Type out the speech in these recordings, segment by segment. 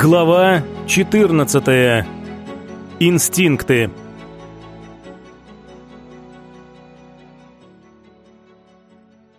Глава 14. Инстинкты.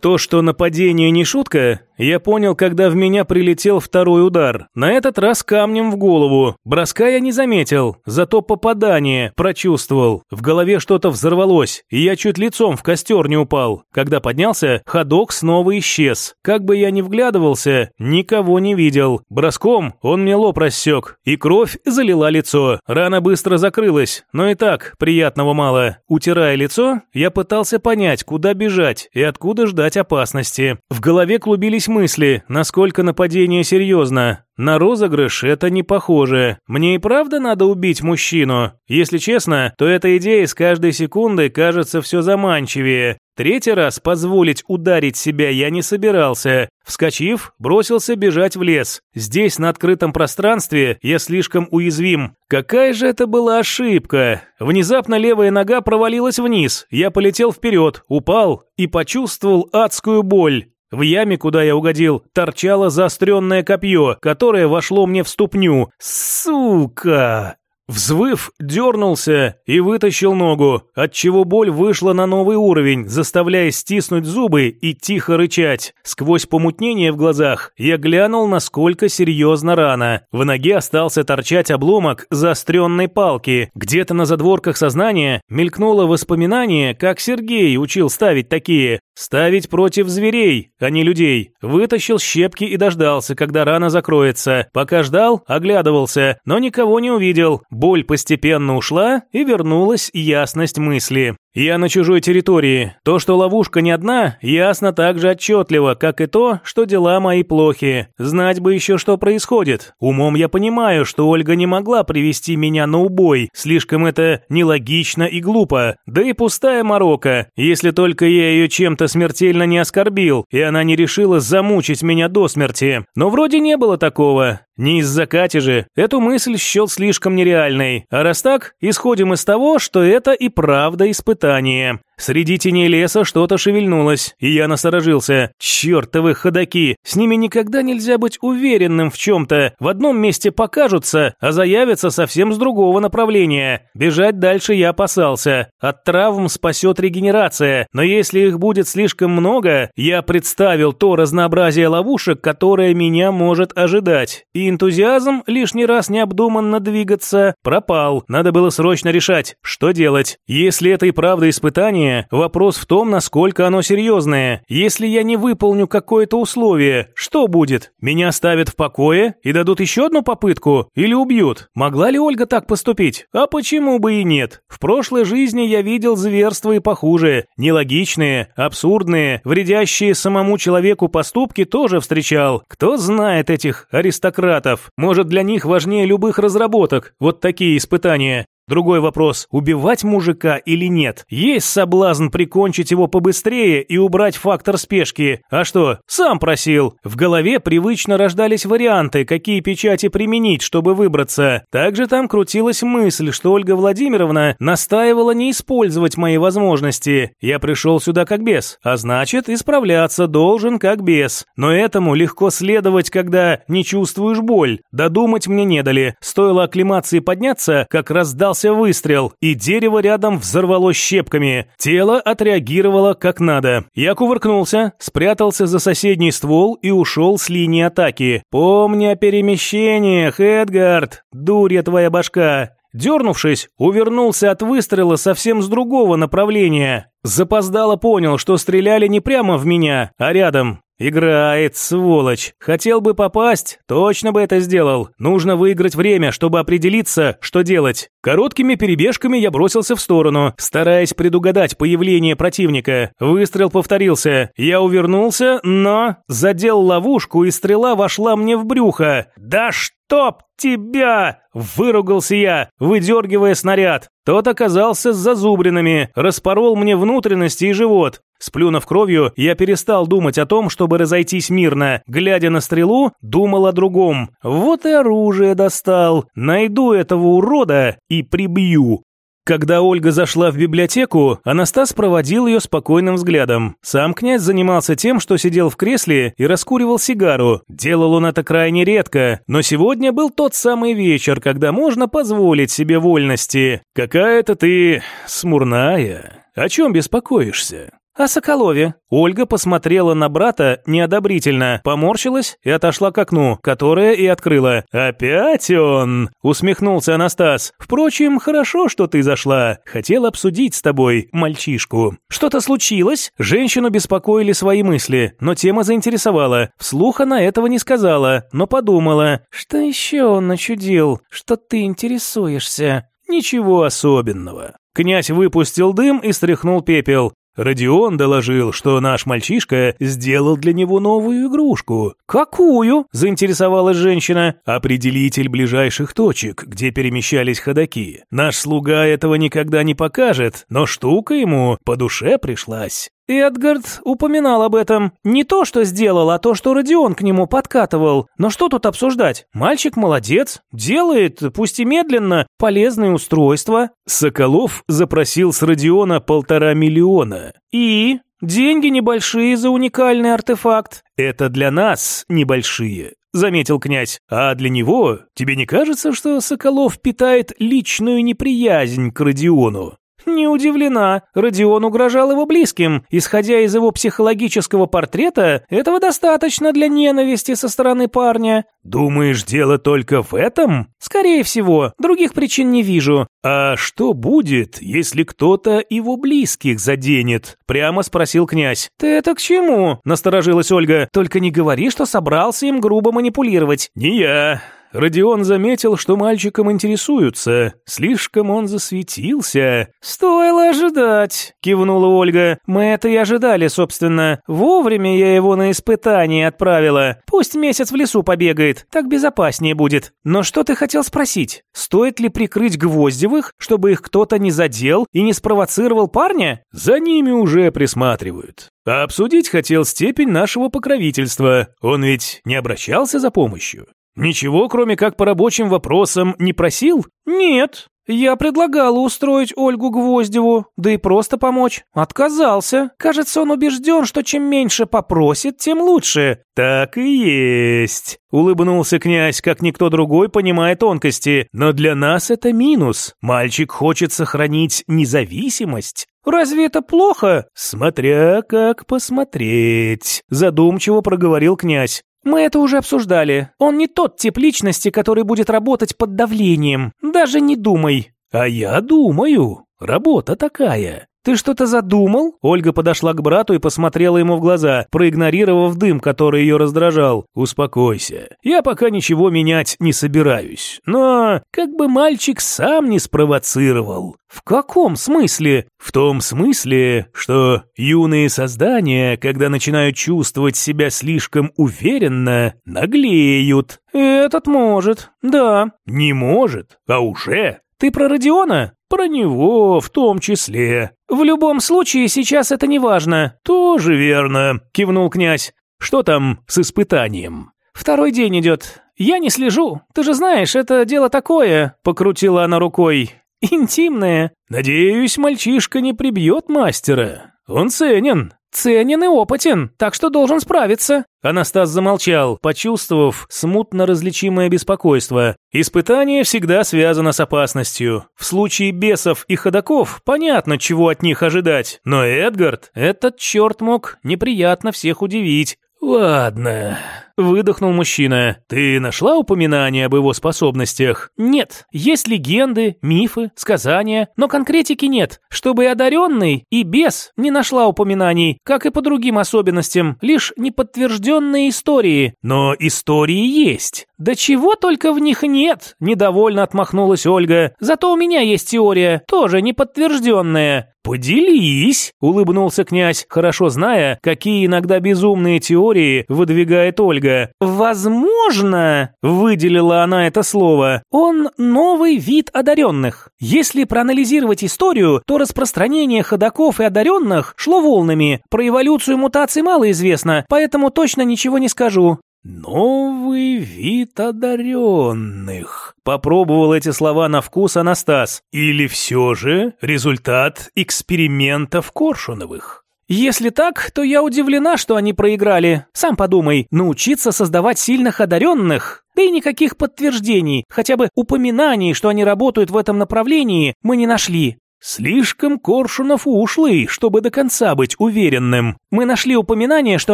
То, что нападение не шутка, я понял, когда в меня прилетел второй удар. На этот раз камнем в голову. Броска я не заметил, зато попадание прочувствовал. В голове что-то взорвалось, и я чуть лицом в костер не упал. Когда поднялся, ходок снова исчез. Как бы я ни вглядывался, никого не видел. Броском он мне лоб рассек, и кровь залила лицо. Рана быстро закрылась, но и так приятного мало. Утирая лицо, я пытался понять, куда бежать и откуда ждать опасности. В голове клубились мысли, насколько нападение серьезно. На розыгрыш это не похоже. Мне и правда надо убить мужчину? Если честно, то эта идея с каждой секундой кажется все заманчивее. Третий раз позволить ударить себя я не собирался. Вскочив, бросился бежать в лес. Здесь, на открытом пространстве, я слишком уязвим. Какая же это была ошибка? Внезапно левая нога провалилась вниз. Я полетел вперед, упал и почувствовал адскую боль. В яме, куда я угодил, торчало заостренное копье, которое вошло мне в ступню. Сука! Взвыв, дернулся и вытащил ногу, отчего боль вышла на новый уровень, заставляя стиснуть зубы и тихо рычать. Сквозь помутнение в глазах я глянул, насколько серьезно рана. В ноге остался торчать обломок заостренной палки. Где-то на задворках сознания мелькнуло воспоминание, как Сергей учил ставить такие. Ставить против зверей, а не людей. Вытащил щепки и дождался, когда рана закроется. Пока ждал, оглядывался, но никого не увидел. Боль постепенно ушла, и вернулась ясность мысли. Я на чужой территории. То, что ловушка не одна, ясно так же отчетливо, как и то, что дела мои плохи. Знать бы еще, что происходит. Умом я понимаю, что Ольга не могла привести меня на убой. Слишком это нелогично и глупо. Да и пустая морока, если только я ее чем-то смертельно не оскорбил, и она не решила замучить меня до смерти. Но вроде не было такого. Не из-за Кати же. Эту мысль счел слишком нереальной. А раз так, исходим из того, что это и правда испытание. Среди теней леса что-то шевельнулось, и я насторожился. Чертовы ходаки! С ними никогда нельзя быть уверенным в чем-то. В одном месте покажутся, а заявятся совсем с другого направления. Бежать дальше я опасался. От травм спасет регенерация, но если их будет слишком много, я представил то разнообразие ловушек, которое меня может ожидать. И энтузиазм лишний раз необдуманно двигаться пропал. Надо было срочно решать, что делать. Если это и правда испытание. Вопрос в том, насколько оно серьезное. Если я не выполню какое-то условие, что будет? Меня оставят в покое и дадут еще одну попытку? Или убьют? Могла ли Ольга так поступить? А почему бы и нет? В прошлой жизни я видел зверства и похуже. Нелогичные, абсурдные, вредящие самому человеку поступки тоже встречал. Кто знает этих аристократов? Может, для них важнее любых разработок вот такие испытания. Другой вопрос, убивать мужика или нет? Есть соблазн прикончить его побыстрее и убрать фактор спешки. А что, сам просил. В голове привычно рождались варианты, какие печати применить, чтобы выбраться. Также там крутилась мысль, что Ольга Владимировна настаивала не использовать мои возможности. Я пришел сюда как бес, а значит, исправляться должен как бес. Но этому легко следовать, когда не чувствуешь боль. Додумать мне не дали. Стоило акклимации подняться, как раздался раздался выстрел, и дерево рядом взорвалось щепками. Тело отреагировало как надо. Я кувыркнулся, спрятался за соседний ствол и ушел с линии атаки. «Помни о перемещениях, Эдгард! Дурья твоя башка!» Дернувшись, увернулся от выстрела совсем с другого направления. Запоздало понял, что стреляли не прямо в меня, а рядом. «Играет, сволочь. Хотел бы попасть, точно бы это сделал. Нужно выиграть время, чтобы определиться, что делать». Короткими перебежками я бросился в сторону, стараясь предугадать появление противника. Выстрел повторился. Я увернулся, но задел ловушку, и стрела вошла мне в брюхо. «Да чтоб тебя!» – выругался я, выдергивая снаряд. Тот оказался с зазубринами, распорол мне внутренности и живот. Сплюнув кровью, я перестал думать о том, чтобы разойтись мирно. Глядя на стрелу, думал о другом. Вот и оружие достал. Найду этого урода и прибью. Когда Ольга зашла в библиотеку, Анастас проводил ее спокойным взглядом. Сам князь занимался тем, что сидел в кресле и раскуривал сигару. Делал он это крайне редко, но сегодня был тот самый вечер, когда можно позволить себе вольности. «Какая-то ты смурная. О чем беспокоишься?» «О Соколове». Ольга посмотрела на брата неодобрительно, поморщилась и отошла к окну, которое и открыла. «Опять он?» – усмехнулся Анастас. «Впрочем, хорошо, что ты зашла. Хотел обсудить с тобой мальчишку». «Что-то случилось?» Женщину беспокоили свои мысли, но тема заинтересовала. Вслух она этого не сказала, но подумала. «Что еще он начудил, что ты интересуешься?» «Ничего особенного». Князь выпустил дым и стряхнул пепел. Родион доложил, что наш мальчишка сделал для него новую игрушку. «Какую?» – заинтересовалась женщина. «Определитель ближайших точек, где перемещались ходаки. Наш слуга этого никогда не покажет, но штука ему по душе пришлась». Эдгард упоминал об этом. Не то, что сделал, а то, что Родион к нему подкатывал. Но что тут обсуждать? Мальчик молодец, делает, пусть и медленно, полезные устройства. Соколов запросил с Родиона полтора миллиона. И? Деньги небольшие за уникальный артефакт. Это для нас небольшие. — заметил князь. «А для него, тебе не кажется, что Соколов питает личную неприязнь к Родиону?» Не удивлена. Родион угрожал его близким. Исходя из его психологического портрета, этого достаточно для ненависти со стороны парня. Думаешь, дело только в этом? Скорее всего. Других причин не вижу. А что будет, если кто-то его близких заденет? Прямо спросил князь. Ты это к чему? Насторожилась Ольга. Только не говори, что собрался им грубо манипулировать. Не я. Родион заметил, что мальчиком интересуются. Слишком он засветился. «Стоило ожидать», — кивнула Ольга. «Мы это и ожидали, собственно. Вовремя я его на испытание отправила. Пусть месяц в лесу побегает, так безопаснее будет. Но что ты хотел спросить? Стоит ли прикрыть Гвоздевых, чтобы их кто-то не задел и не спровоцировал парня?» «За ними уже присматривают. А обсудить хотел степень нашего покровительства. Он ведь не обращался за помощью. Ничего, кроме как по рабочим вопросам, не просил? Нет. Я предлагала устроить Ольгу Гвоздеву, да и просто помочь. Отказался. Кажется, он убежден, что чем меньше попросит, тем лучше. Так и есть. Улыбнулся князь, как никто другой, понимая тонкости. Но для нас это минус. Мальчик хочет сохранить независимость. Разве это плохо? Смотря как посмотреть, задумчиво проговорил князь. Мы это уже обсуждали. Он не тот тип личности, который будет работать под давлением. Даже не думай. А я думаю. Работа такая. «Ты что-то задумал?» Ольга подошла к брату и посмотрела ему в глаза, проигнорировав дым, который ее раздражал. «Успокойся. Я пока ничего менять не собираюсь. Но как бы мальчик сам не спровоцировал». «В каком смысле?» «В том смысле, что юные создания, когда начинают чувствовать себя слишком уверенно, наглеют». «Этот может, да». «Не может, а уже». «Ты про Родиона?» Про него в том числе. В любом случае, сейчас это не важно. Тоже верно, кивнул князь. Что там с испытанием? Второй день идет. Я не слежу. Ты же знаешь, это дело такое, покрутила она рукой. Интимное. Надеюсь, мальчишка не прибьет мастера. Он ценен. Ценен и опытен, так что должен справиться». Анастас замолчал, почувствовав смутно различимое беспокойство. Испытание всегда связано с опасностью. В случае бесов и ходаков понятно, чего от них ожидать. Но Эдгард, этот черт мог неприятно всех удивить. «Ладно», – выдохнул мужчина. «Ты нашла упоминание об его способностях?» «Нет. Есть легенды, мифы, сказания, но конкретики нет. Чтобы и одаренный, и бес не нашла упоминаний, как и по другим особенностям, лишь неподтвержденные истории». «Но истории есть». «Да чего только в них нет!» – недовольно отмахнулась Ольга. «Зато у меня есть теория, тоже неподтвержденная». «Поделись!» – улыбнулся князь, хорошо зная, какие иногда безумные теории выдвигает Ольга. «Возможно!» – выделила она это слово. «Он новый вид одаренных. Если проанализировать историю, то распространение ходаков и одаренных шло волнами. Про эволюцию мутаций мало известно, поэтому точно ничего не скажу. «Новый вид одаренных», — попробовал эти слова на вкус Анастас. «Или все же результат экспериментов Коршуновых?» Если так, то я удивлена, что они проиграли. Сам подумай, научиться создавать сильных одаренных. Да и никаких подтверждений, хотя бы упоминаний, что они работают в этом направлении, мы не нашли. Слишком Коршунов ушлый, чтобы до конца быть уверенным. Мы нашли упоминание, что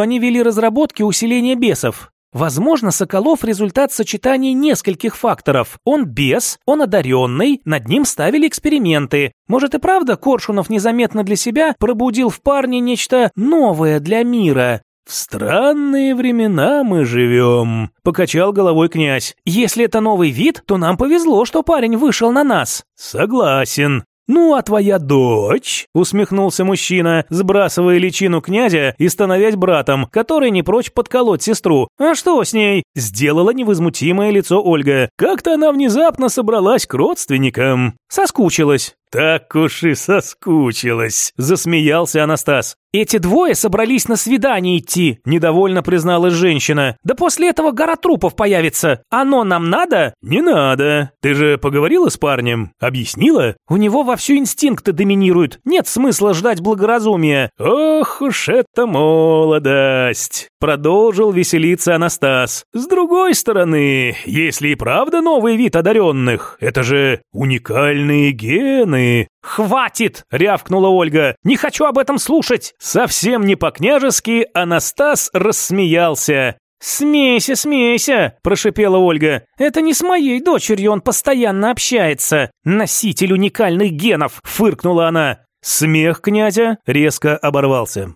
они вели разработки усиления бесов. Возможно, Соколов – результат сочетания нескольких факторов. Он бес, он одаренный, над ним ставили эксперименты. Может и правда Коршунов незаметно для себя пробудил в парне нечто новое для мира. «В странные времена мы живем», – покачал головой князь. «Если это новый вид, то нам повезло, что парень вышел на нас». «Согласен. «Ну, а твоя дочь?» – усмехнулся мужчина, сбрасывая личину князя и становясь братом, который не прочь подколоть сестру. «А что с ней?» – сделала невозмутимое лицо Ольга. «Как-то она внезапно собралась к родственникам». «Соскучилась». «Так уж и соскучилась», – засмеялся Анастас. «Эти двое собрались на свидание идти», – недовольно призналась женщина. «Да после этого гора трупов появится. Оно нам надо?» «Не надо. Ты же поговорила с парнем? Объяснила?» «У него вовсю инстинкты доминируют. Нет смысла ждать благоразумия». «Ох уж это молодость!» – продолжил веселиться Анастас. «С другой стороны, если и правда новый вид одаренных, это же уникальные гены». «Хватит!» – рявкнула Ольга. «Не хочу об этом слушать!» Совсем не по-княжески Анастас рассмеялся. «Смейся, смейся!» – прошипела Ольга. «Это не с моей дочерью он постоянно общается. Носитель уникальных генов!» – фыркнула она. Смех князя резко оборвался.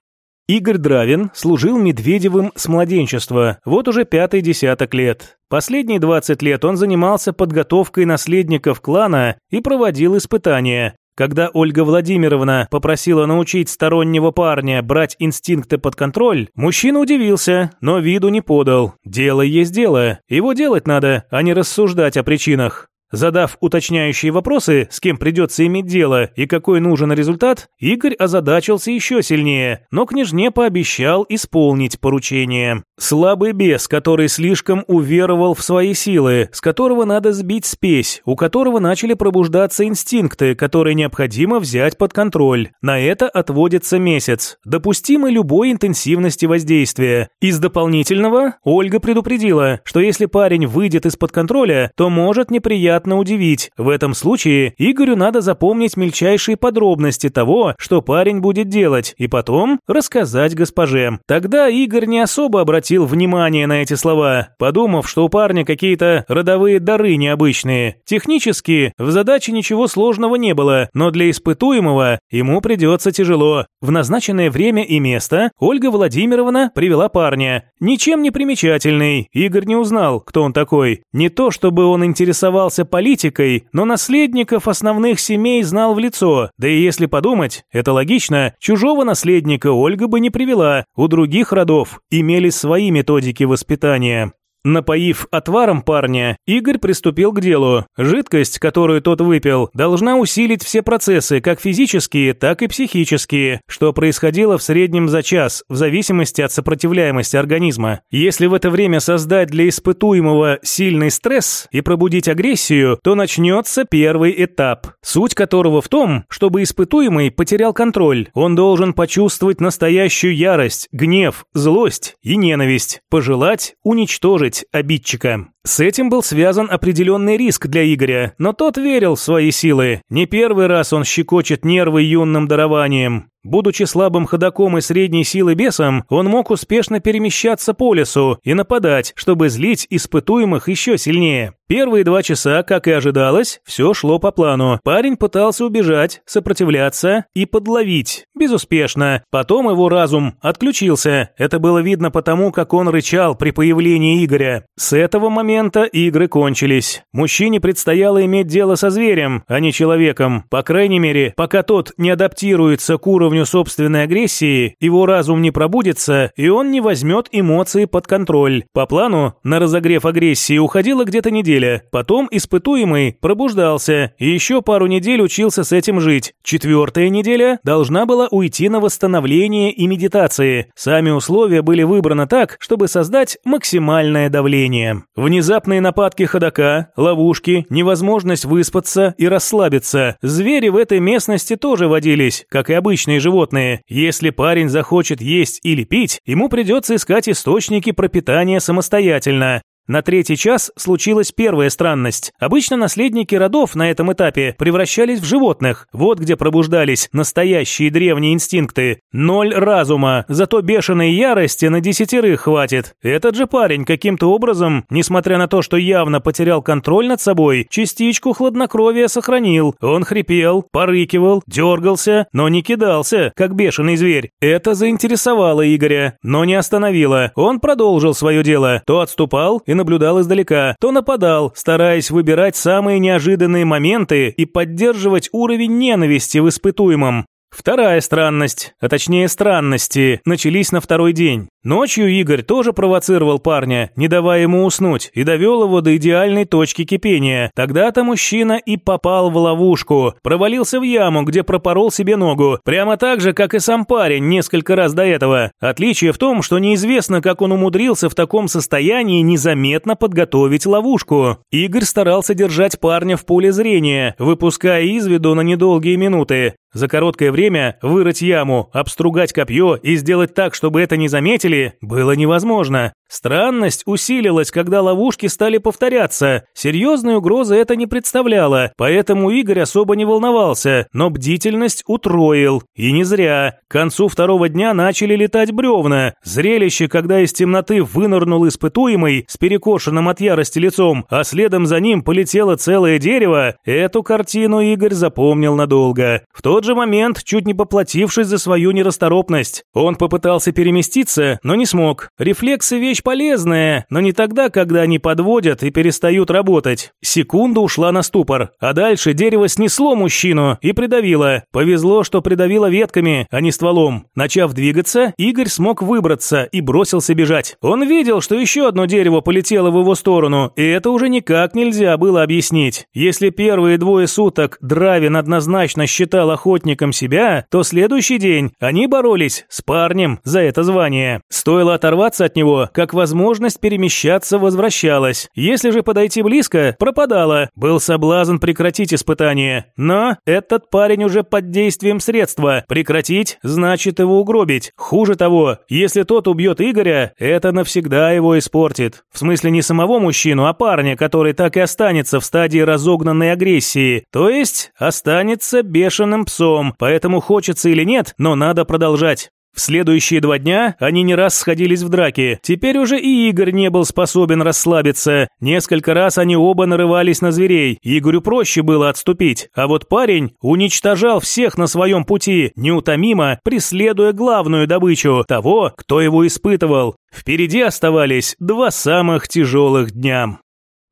Игорь Дравин служил Медведевым с младенчества, вот уже пятый десяток лет. Последние 20 лет он занимался подготовкой наследников клана и проводил испытания. Когда Ольга Владимировна попросила научить стороннего парня брать инстинкты под контроль, мужчина удивился, но виду не подал. Дело есть дело, его делать надо, а не рассуждать о причинах. Задав уточняющие вопросы, с кем придется иметь дело и какой нужен результат, Игорь озадачился еще сильнее, но княжне пообещал исполнить поручение. Слабый бес, который слишком уверовал в свои силы, с которого надо сбить спесь, у которого начали пробуждаться инстинкты, которые необходимо взять под контроль. На это отводится месяц, допустимый любой интенсивности воздействия. Из дополнительного Ольга предупредила, что если парень выйдет из-под контроля, то может неприятно приятно удивить. В этом случае Игорю надо запомнить мельчайшие подробности того, что парень будет делать, и потом рассказать госпоже. Тогда Игорь не особо обратил внимание на эти слова, подумав, что у парня какие-то родовые дары необычные. Технически в задаче ничего сложного не было, но для испытуемого ему придется тяжело. В назначенное время и место Ольга Владимировна привела парня. Ничем не примечательный, Игорь не узнал, кто он такой. Не то, чтобы он интересовался политикой, но наследников основных семей знал в лицо. Да и если подумать, это логично, чужого наследника Ольга бы не привела. У других родов имели свои методики воспитания. Напоив отваром парня, Игорь приступил к делу. Жидкость, которую тот выпил, должна усилить все процессы, как физические, так и психические, что происходило в среднем за час, в зависимости от сопротивляемости организма. Если в это время создать для испытуемого сильный стресс и пробудить агрессию, то начнется первый этап, суть которого в том, чтобы испытуемый потерял контроль. Он должен почувствовать настоящую ярость, гнев, злость и ненависть, пожелать уничтожить быть обидчика. С этим был связан определенный риск для Игоря, но тот верил в свои силы. Не первый раз он щекочет нервы юным дарованием. Будучи слабым ходаком и средней силы бесом, он мог успешно перемещаться по лесу и нападать, чтобы злить испытуемых еще сильнее. Первые два часа, как и ожидалось, все шло по плану. Парень пытался убежать, сопротивляться и подловить. Безуспешно. Потом его разум отключился. Это было видно потому, как он рычал при появлении Игоря. С этого момента игры кончились. Мужчине предстояло иметь дело со зверем, а не человеком. По крайней мере, пока тот не адаптируется к уровню уровню собственной агрессии, его разум не пробудится, и он не возьмет эмоции под контроль. По плану, на разогрев агрессии уходила где-то неделя. Потом испытуемый пробуждался и еще пару недель учился с этим жить. Четвертая неделя должна была уйти на восстановление и медитации. Сами условия были выбраны так, чтобы создать максимальное давление. Внезапные нападки ходока, ловушки, невозможность выспаться и расслабиться. Звери в этой местности тоже водились, как и обычные животные. Если парень захочет есть или пить, ему придется искать источники пропитания самостоятельно. На третий час случилась первая странность. Обычно наследники родов на этом этапе превращались в животных. Вот где пробуждались настоящие древние инстинкты. Ноль разума, зато бешеной ярости на десятерых хватит. Этот же парень каким-то образом, несмотря на то, что явно потерял контроль над собой, частичку хладнокровия сохранил. Он хрипел, порыкивал, дергался, но не кидался, как бешеный зверь. Это заинтересовало Игоря, но не остановило. Он продолжил свое дело. То отступал и наблюдал издалека, то нападал, стараясь выбирать самые неожиданные моменты и поддерживать уровень ненависти в испытуемом. Вторая странность, а точнее странности, начались на второй день. Ночью Игорь тоже провоцировал парня, не давая ему уснуть, и довел его до идеальной точки кипения. Тогда-то мужчина и попал в ловушку, провалился в яму, где пропорол себе ногу, прямо так же, как и сам парень несколько раз до этого. Отличие в том, что неизвестно, как он умудрился в таком состоянии незаметно подготовить ловушку. Игорь старался держать парня в поле зрения, выпуская из виду на недолгие минуты. За короткое время вырыть яму, обстругать копье и сделать так, чтобы это не заметили, было невозможно. Странность усилилась, когда ловушки стали повторяться. Серьезной угрозы это не представляло, поэтому Игорь особо не волновался, но бдительность утроил. И не зря. К концу второго дня начали летать бревна. Зрелище, когда из темноты вынырнул испытуемый с перекошенным от ярости лицом, а следом за ним полетело целое дерево, эту картину Игорь запомнил надолго. В тот же момент, чуть не поплатившись за свою нерасторопность, он попытался переместиться, но не смог. Рефлексы вещь полезная, но не тогда, когда они подводят и перестают работать. Секунда ушла на ступор, а дальше дерево снесло мужчину и придавило. Повезло, что придавило ветками, а не стволом. Начав двигаться, Игорь смог выбраться и бросился бежать. Он видел, что еще одно дерево полетело в его сторону, и это уже никак нельзя было объяснить. Если первые двое суток Дравин однозначно считал охотником себя, то следующий день они боролись с парнем за это звание. Стоило оторваться от него, как возможность перемещаться возвращалась. Если же подойти близко, пропадала. Был соблазн прекратить испытание. Но этот парень уже под действием средства. Прекратить значит его угробить. Хуже того, если тот убьет Игоря, это навсегда его испортит. В смысле не самого мужчину, а парня, который так и останется в стадии разогнанной агрессии. То есть останется бешеным псом. Поэтому хочется или нет, но надо продолжать. В следующие два дня они не раз сходились в драке. Теперь уже и Игорь не был способен расслабиться. Несколько раз они оба нарывались на зверей. Игорю проще было отступить. А вот парень уничтожал всех на своем пути, неутомимо преследуя главную добычу – того, кто его испытывал. Впереди оставались два самых тяжелых дня.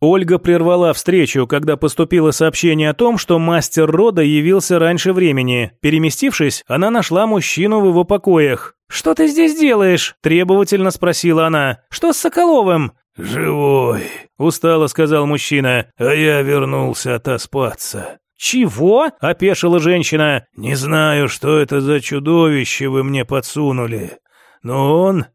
Ольга прервала встречу, когда поступило сообщение о том, что мастер рода явился раньше времени. Переместившись, она нашла мужчину в его покоях. «Что ты здесь делаешь?» – требовательно спросила она. «Что с Соколовым?» «Живой», – устало сказал мужчина, – «а я вернулся отоспаться». «Чего?» – опешила женщина. «Не знаю, что это за чудовище вы мне подсунули, но он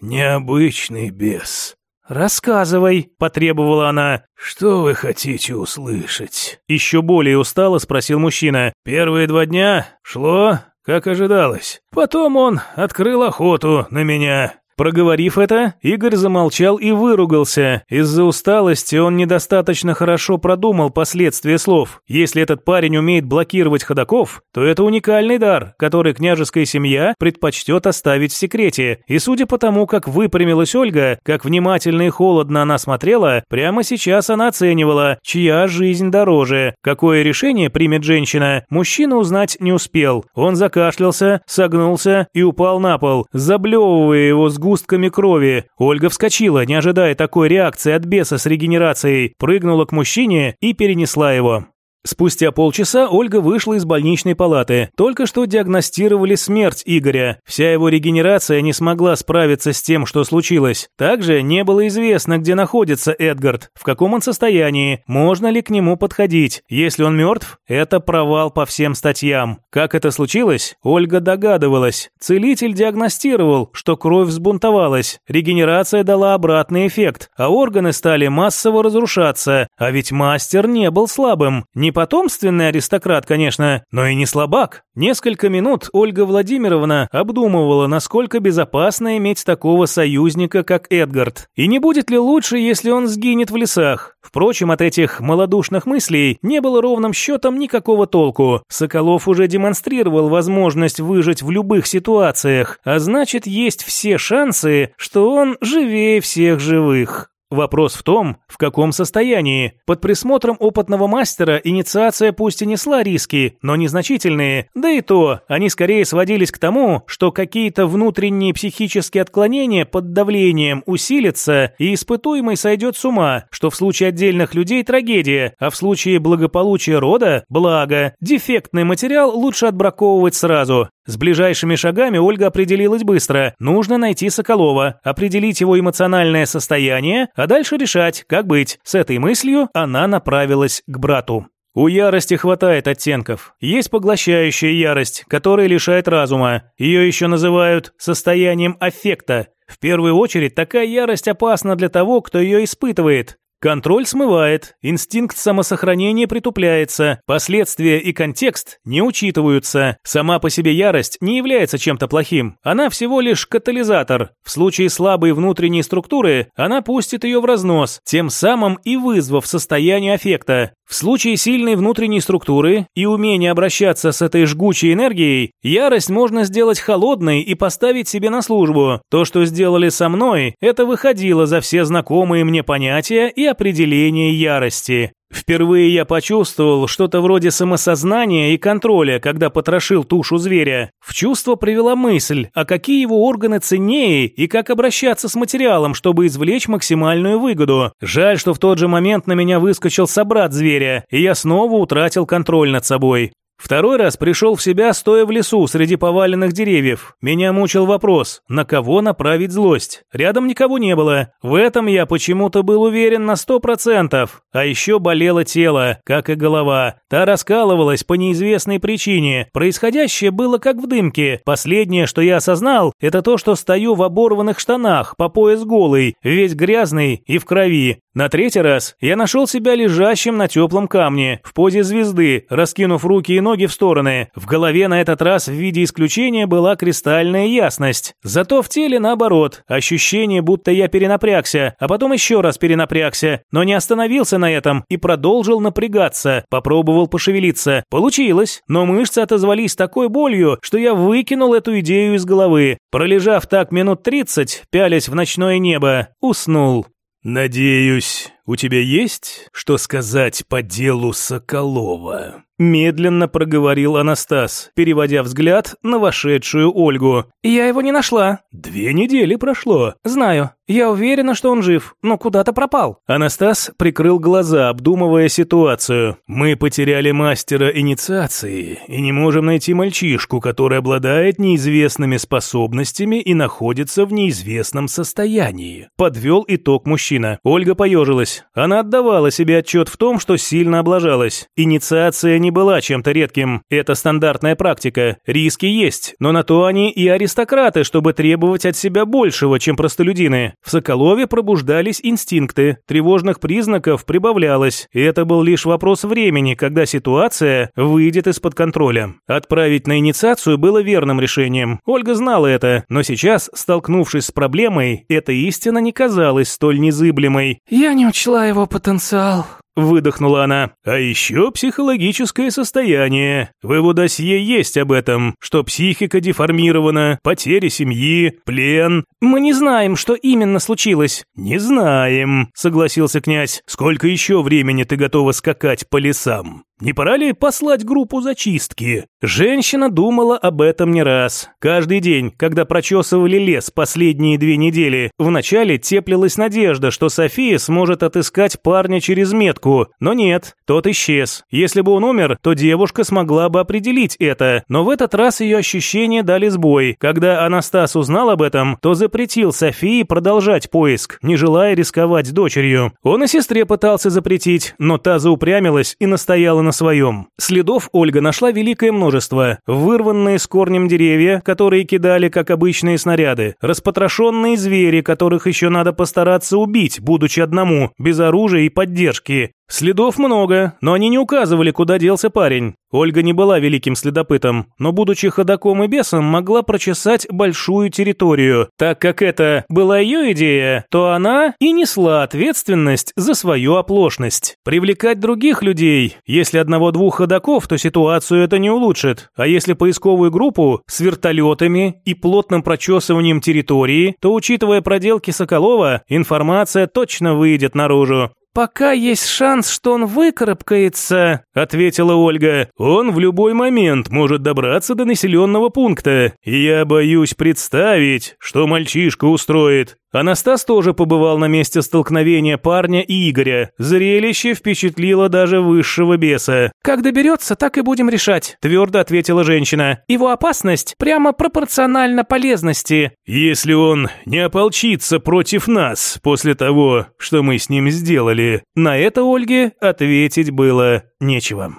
необычный бес. «Рассказывай», – потребовала она. «Что вы хотите услышать?» Еще более устало спросил мужчина. «Первые два дня шло, как ожидалось. Потом он открыл охоту на меня. Проговорив это, Игорь замолчал и выругался. Из-за усталости он недостаточно хорошо продумал последствия слов. Если этот парень умеет блокировать ходаков, то это уникальный дар, который княжеская семья предпочтет оставить в секрете. И судя по тому, как выпрямилась Ольга, как внимательно и холодно она смотрела, прямо сейчас она оценивала, чья жизнь дороже. Какое решение примет женщина, мужчина узнать не успел. Он закашлялся, согнулся и упал на пол, заблевывая его с сгустками крови. Ольга вскочила, не ожидая такой реакции от беса с регенерацией, прыгнула к мужчине и перенесла его. Спустя полчаса Ольга вышла из больничной палаты. Только что диагностировали смерть Игоря. Вся его регенерация не смогла справиться с тем, что случилось. Также не было известно, где находится Эдгард, в каком он состоянии, можно ли к нему подходить. Если он мертв, это провал по всем статьям. Как это случилось, Ольга догадывалась. Целитель диагностировал, что кровь взбунтовалась, регенерация дала обратный эффект, а органы стали массово разрушаться. А ведь мастер не был слабым. Не потомственный аристократ, конечно, но и не слабак. Несколько минут Ольга Владимировна обдумывала, насколько безопасно иметь такого союзника, как Эдгард. И не будет ли лучше, если он сгинет в лесах? Впрочем, от этих малодушных мыслей не было ровным счетом никакого толку. Соколов уже демонстрировал возможность выжить в любых ситуациях, а значит, есть все шансы, что он живее всех живых. Вопрос в том, в каком состоянии. Под присмотром опытного мастера инициация пусть и несла риски, но незначительные. Да и то, они скорее сводились к тому, что какие-то внутренние психические отклонения под давлением усилятся, и испытуемый сойдет с ума, что в случае отдельных людей трагедия, а в случае благополучия рода – благо. Дефектный материал лучше отбраковывать сразу. С ближайшими шагами Ольга определилась быстро. Нужно найти Соколова, определить его эмоциональное состояние, а дальше решать, как быть. С этой мыслью она направилась к брату. У ярости хватает оттенков. Есть поглощающая ярость, которая лишает разума. Ее еще называют состоянием аффекта. В первую очередь, такая ярость опасна для того, кто ее испытывает. Контроль смывает, инстинкт самосохранения притупляется, последствия и контекст не учитываются. Сама по себе ярость не является чем-то плохим. Она всего лишь катализатор. В случае слабой внутренней структуры она пустит ее в разнос, тем самым и вызвав состояние аффекта. В случае сильной внутренней структуры и умения обращаться с этой жгучей энергией, ярость можно сделать холодной и поставить себе на службу. То, что сделали со мной, это выходило за все знакомые мне понятия и определения ярости. Впервые я почувствовал что-то вроде самосознания и контроля, когда потрошил тушу зверя. В чувство привела мысль, а какие его органы ценнее и как обращаться с материалом, чтобы извлечь максимальную выгоду. Жаль, что в тот же момент на меня выскочил собрат зверя, и я снова утратил контроль над собой. Второй раз пришел в себя, стоя в лесу среди поваленных деревьев. Меня мучил вопрос, на кого направить злость. Рядом никого не было. В этом я почему-то был уверен на сто процентов. А еще болело тело, как и голова. Та раскалывалась по неизвестной причине. Происходящее было как в дымке. Последнее, что я осознал, это то, что стою в оборванных штанах, по пояс голый, весь грязный и в крови. На третий раз я нашел себя лежащим на теплом камне, в позе звезды, раскинув руки и ноги в стороны. В голове на этот раз в виде исключения была кристальная ясность. Зато в теле наоборот, ощущение, будто я перенапрягся, а потом еще раз перенапрягся, но не остановился на этом и продолжил напрягаться. Попробовал пошевелиться. Получилось, но мышцы отозвались такой болью, что я выкинул эту идею из головы. Пролежав так минут тридцать, пялясь в ночное небо, уснул. «Надеюсь, у тебя есть что сказать по делу Соколова?» Медленно проговорил Анастас, переводя взгляд на вошедшую Ольгу. «Я его не нашла». «Две недели прошло». «Знаю. Я уверена, что он жив, но куда-то пропал». Анастас прикрыл глаза, обдумывая ситуацию. «Мы потеряли мастера инициации и не можем найти мальчишку, который обладает неизвестными способностями и находится в неизвестном состоянии». Подвел итог мужчина. Ольга поежилась. Она отдавала себе отчет в том, что сильно облажалась. Инициация не была чем-то редким. Это стандартная практика. Риски есть, но на то они и аристократы, чтобы требовать от себя большего, чем простолюдины. В Соколове пробуждались инстинкты, тревожных признаков прибавлялось, и это был лишь вопрос времени, когда ситуация выйдет из-под контроля. Отправить на инициацию было верным решением. Ольга знала это, но сейчас, столкнувшись с проблемой, эта истина не казалась столь незыблемой. «Я не учла его потенциал», Выдохнула она. А еще психологическое состояние. В его досье есть об этом, что психика деформирована, потеря семьи, плен. Мы не знаем, что именно случилось. Не знаем, согласился князь. Сколько еще времени ты готова скакать по лесам? Не пора ли послать группу зачистки? Женщина думала об этом не раз. Каждый день, когда прочесывали лес последние две недели, вначале теплилась надежда, что София сможет отыскать парня через метку, но нет, тот исчез. Если бы он умер, то девушка смогла бы определить это, но в этот раз ее ощущения дали сбой. Когда Анастас узнал об этом, то запретил Софии продолжать поиск, не желая рисковать дочерью. Он и сестре пытался запретить, но та заупрямилась и настояла на своем. Следов Ольга нашла великое множество. Вырванные с корнем деревья, которые кидали, как обычные снаряды. Распотрошенные звери, которых еще надо постараться убить, будучи одному, без оружия и поддержки. Следов много, но они не указывали, куда делся парень. Ольга не была великим следопытом, но, будучи ходаком и бесом, могла прочесать большую территорию. Так как это была ее идея, то она и несла ответственность за свою оплошность. Привлекать других людей, если одного-двух ходаков, то ситуацию это не улучшит. А если поисковую группу с вертолетами и плотным прочесыванием территории, то, учитывая проделки Соколова, информация точно выйдет наружу. «Пока есть шанс, что он выкарабкается», — ответила Ольга. «Он в любой момент может добраться до населенного пункта. Я боюсь представить, что мальчишка устроит. Анастас тоже побывал на месте столкновения парня и Игоря. Зрелище впечатлило даже высшего беса. «Как доберется, так и будем решать», – твердо ответила женщина. «Его опасность прямо пропорциональна полезности». «Если он не ополчится против нас после того, что мы с ним сделали». На это Ольге ответить было нечего.